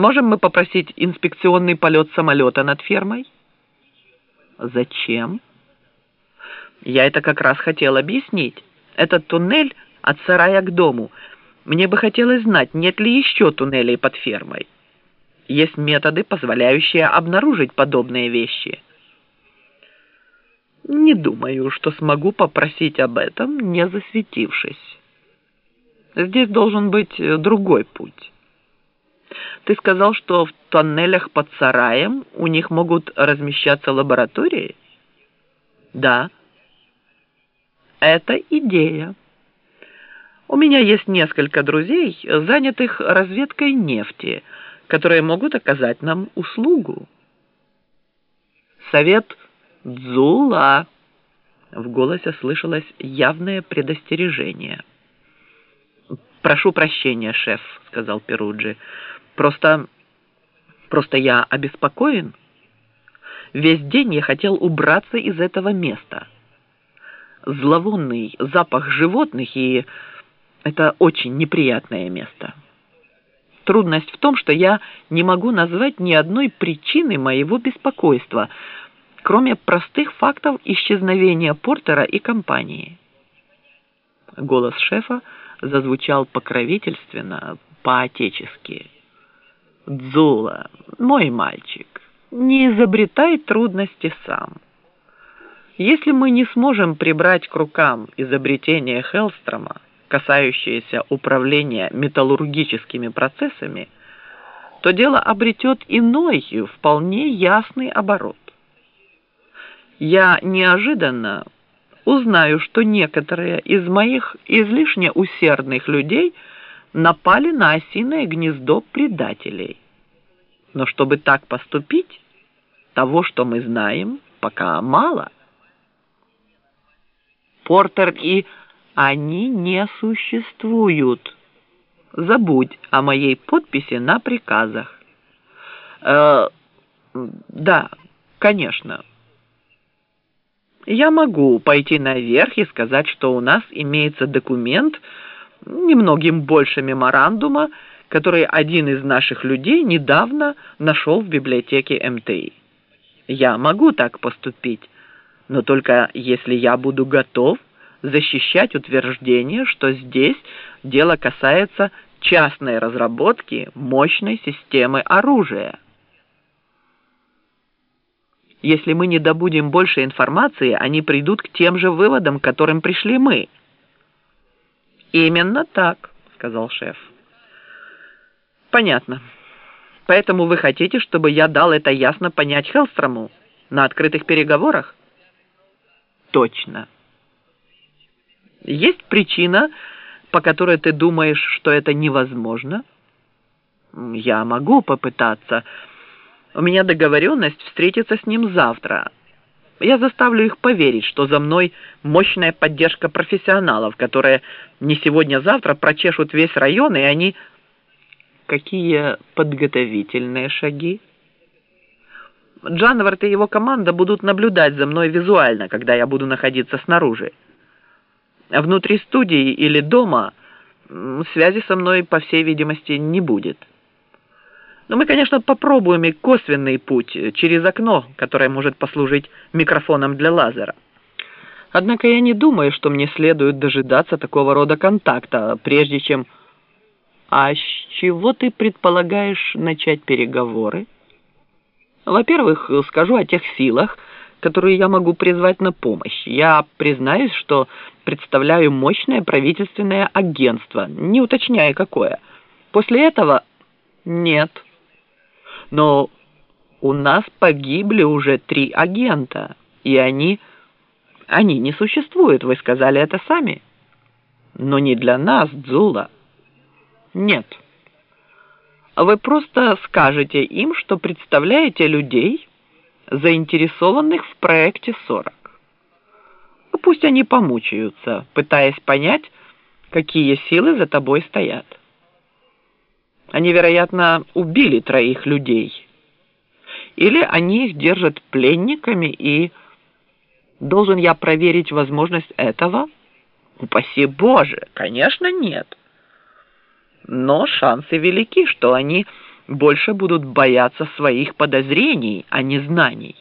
Можем мы попросить инспекционный полет самолета над фермой? Зачем? Я это как раз хотел объяснить. Этот туннель от сарая к дому. Мне бы хотелось знать, нет ли еще туннелей под фермой. Есть методы, позволяющие обнаружить подобные вещи. Не думаю, что смогу попросить об этом, не засветившись. Здесь должен быть другой путь. Ты сказал, что в тоннелях под сараем у них могут размещаться лаборатории? Да. Это идея. У меня есть несколько друзей, занятых разведкой нефти, которые могут оказать нам услугу. Совет Дзула. В голосе слышалось явное предостережение. «Прошу прощения, шеф», — сказал Перуджи. Просто... просто я обеспокоен. Весь день я хотел убраться из этого места. Зловонный запах животных и... Это очень неприятное место. Трудность в том, что я не могу назвать ни одной причины моего беспокойства, кроме простых фактов исчезновения Портера и компании. Голос шефа зазвучал покровительственно, по-отечески. Дзула, мой мальчик, не изобретай трудности сам. Если мы не сможем прибрать к рукам изобретение Хелстрома, касающееся управления металлургическими процессами, то дело обретет иной, вполне ясный оборот. Я неожиданно узнаю, что некоторые из моих излишне усердных людей – напали на осиное гнездо предателей. Но чтобы так поступить, того, что мы знаем, пока мало. Портер и они не существуют. Забудь о моей подписи на приказах. Э, да, конечно. Я могу пойти наверх и сказать, что у нас имеется документ, немногим больше меморандума, который один из наших людей недавно нашел в библиотеке МТИ. Я могу так поступить, но только если я буду готов защищать утверждение, что здесь дело касается частной разработки мощной системы оружия. Если мы не добудем больше информации, они придут к тем же выводам, к которым пришли мы – «Именно так», — сказал шеф. «Понятно. Поэтому вы хотите, чтобы я дал это ясно понять Хелстрому на открытых переговорах?» «Точно. Есть причина, по которой ты думаешь, что это невозможно?» «Я могу попытаться. У меня договоренность встретиться с ним завтра». Я заставлю их поверить, что за мной мощная поддержка профессионалов, которые не сегодня-завтра прочешут весь район, и они... Какие подготовительные шаги? Джанвард и его команда будут наблюдать за мной визуально, когда я буду находиться снаружи. Внутри студии или дома связи со мной, по всей видимости, не будет. Но мы, конечно, попробуем и косвенный путь через окно, которое может послужить микрофоном для лазера. Однако я не думаю, что мне следует дожидаться такого рода контакта, прежде чем... А с чего ты предполагаешь начать переговоры? Во-первых, скажу о тех силах, которые я могу призвать на помощь. Я признаюсь, что представляю мощное правительственное агентство, не уточняя какое. После этого нет но у нас погибли уже три агента, и они... Они не существуют, вы сказали это сами. Но не для нас, Дзула. Нет. Вы просто скажете им, что представляете людей, заинтересованных в проекте 40. Пусть они помучаются, пытаясь понять, какие силы за тобой стоят. Они, вероятно, убили троих людей. Или они их держат пленниками и... Должен я проверить возможность этого? Упаси Боже, конечно, нет. Но шансы велики, что они больше будут бояться своих подозрений, а не знаний.